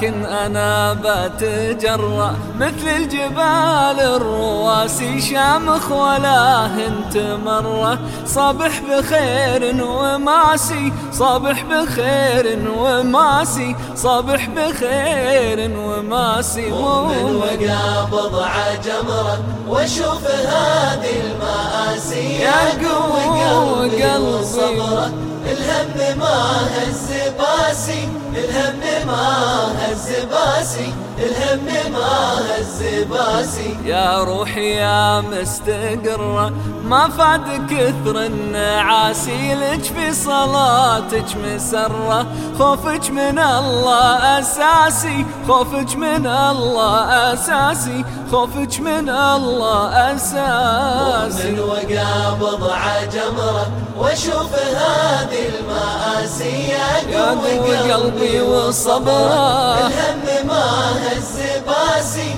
لكن أنا بتجرأ مثل الجبال الرواسي شامخ ولا هنت مرة. صبح بخير وماسي صبح بخير وماسي صبح بخير وماسي مؤمن وقابض عجمرة واشوف هذه المآسي. يا قوي قلبي. صبرة الهم ما هز باسي الهم ما هز باسي الهم ما هز باسي. يا روحي يا مستقرة ما فاد كثر النعاسي لك في صلاتك مسرة. خوفك من الله أساسي خوفك من الله أساسي خوفك من الله أساسي. من وقابض عجمرة واشوف المآسي قوي قلبي وصبرة الهم ما هز باسي